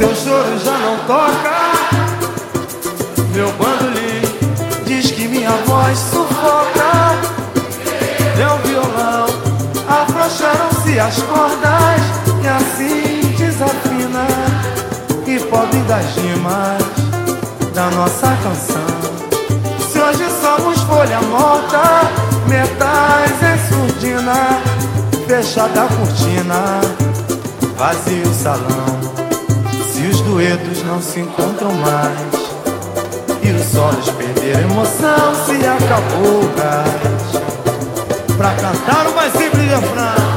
teu choro já não toca. Meu bandolim diz que minha voz sufoca. As cordas e assim desafina. E pobre das rimas da nossa canção. Se hoje somos folha morta, metais em surdina, fechada a cortina, vazio o salão. Se os duetos não se encontram mais e os solos perderam emoção, se acabou o gás. Pra cantar o mais simples refrão.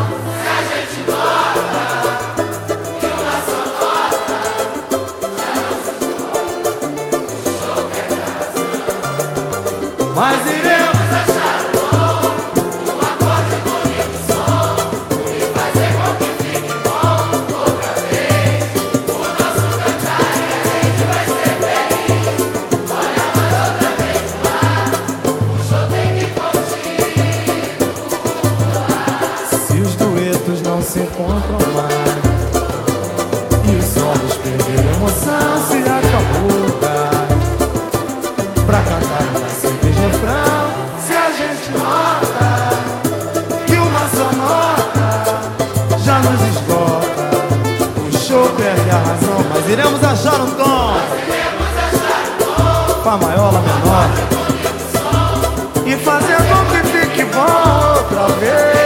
Mas iremos achar o bom, um acorde bonito som, e fazer com que fique bom outra vez. O nosso cantar é a gente vai ser feliz. Olha mais outra vez lá, o show tem que continuar. Se os duetos não se encontram mais, e os solos a razão Mas iremos achar um tom. Maior, Lá menor. E fazer com que fique bom outra vez